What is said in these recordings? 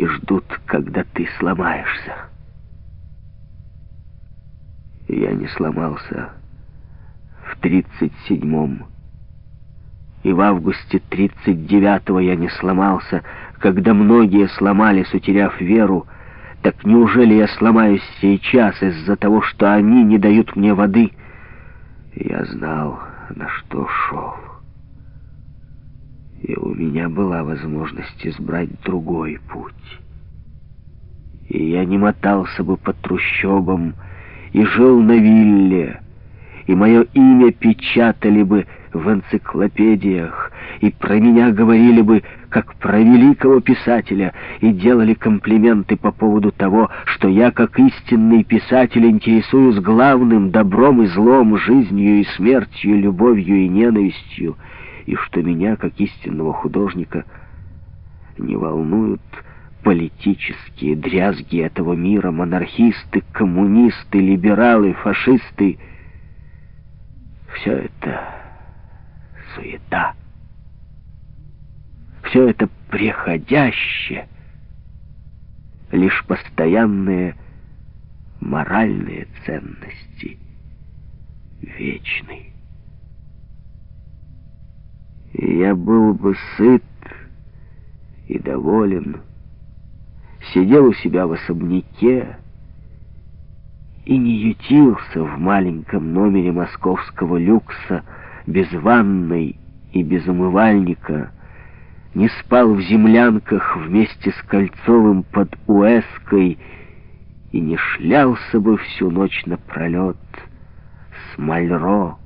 и ждут, когда ты сломаешься. Я не сломался в тридцать седьмом. И в августе тридцать девятого я не сломался, когда многие сломались, утеряв веру. Так неужели я сломаюсь сейчас из-за того, что они не дают мне воды? Я знал, на что шел. И у меня была возможность избрать другой путь. И я не мотался бы по трущобам, и жил на вилле, и мое имя печатали бы в энциклопедиях, и про меня говорили бы как про великого писателя, и делали комплименты по поводу того, что я, как истинный писатель, интересуюсь главным добром и злом, жизнью и смертью, любовью и ненавистью, и что меня, как истинного художника, не волнуют политические дрязги этого мира, монархисты, коммунисты, либералы, фашисты. Все это суета. Все это приходящее, лишь постоянные моральные ценности, вечный. Я был бы сыт и доволен, сидел у себя в особняке и не ютился в маленьком номере московского люкса без ванной и без умывальника, не спал в землянках вместе с Кольцовым под Уэской и не шлялся бы всю ночь напролет с Мальро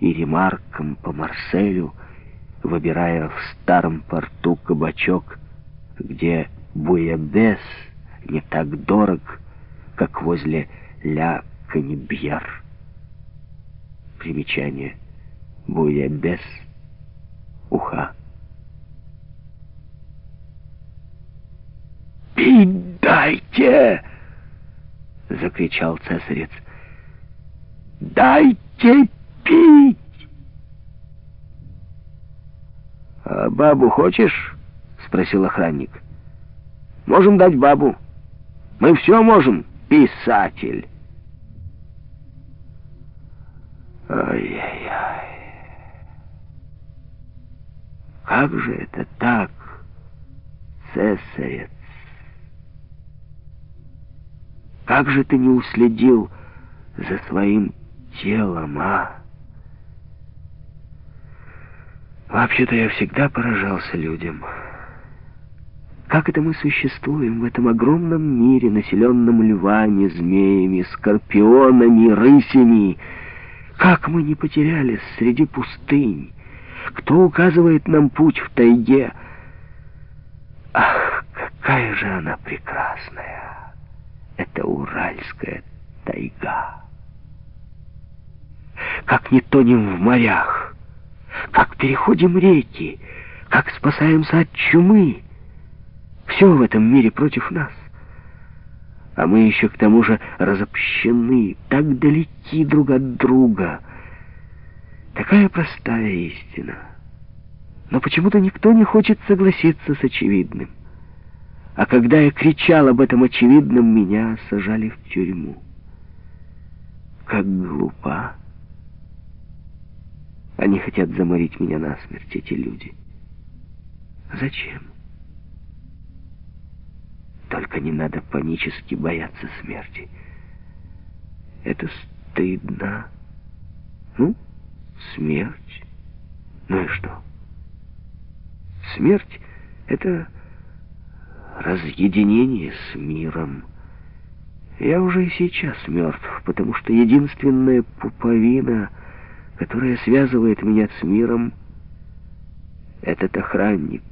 и Ремарком по Марселю, выбирая в старом порту кабачок, где буябес не так дорог, как возле ля Канибьер. Примечание. Буябес. Уха. «Пить дайте!» — закричал цесарец. «Дайте пить!» Бабу хочешь?» — спросил охранник. Можем дать бабу. Мы все можем, писатель. Ай-яй-яй. Как же это так, цесарец? Как же ты не уследил за своим телом, а? Вообще-то я всегда поражался людям. Как это мы существуем в этом огромном мире, населенном львами, змеями, скорпионами, рысями? Как мы не потерялись среди пустынь? Кто указывает нам путь в тайге? Ах, какая же она прекрасная! Это Уральская тайга. Как не тонем в морях, переходим реки, как спасаемся от чумы, все в этом мире против нас. А мы еще к тому же разобщены, так далеки друг от друга. Такая простая истина. Но почему-то никто не хочет согласиться с очевидным. А когда я кричал об этом очевидном, меня сажали в тюрьму. Как глупо. Они хотят заморить меня насмерть, эти люди. Зачем? Только не надо панически бояться смерти. Это стыдно. Ну, смерть. Ну и что? Смерть — это разъединение с миром. Я уже и сейчас мертв, потому что единственная пуповина, которая связывает меня с миром, — этот охранник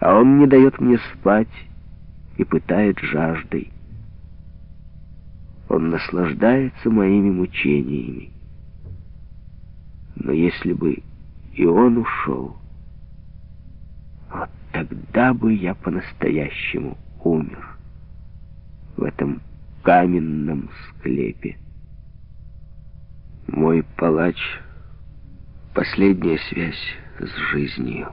а он не дает мне спать и пытает жаждой. Он наслаждается моими мучениями. Но если бы и он ушел, вот тогда бы я по-настоящему умер в этом каменном склепе. Мой палач — последняя связь с жизнью.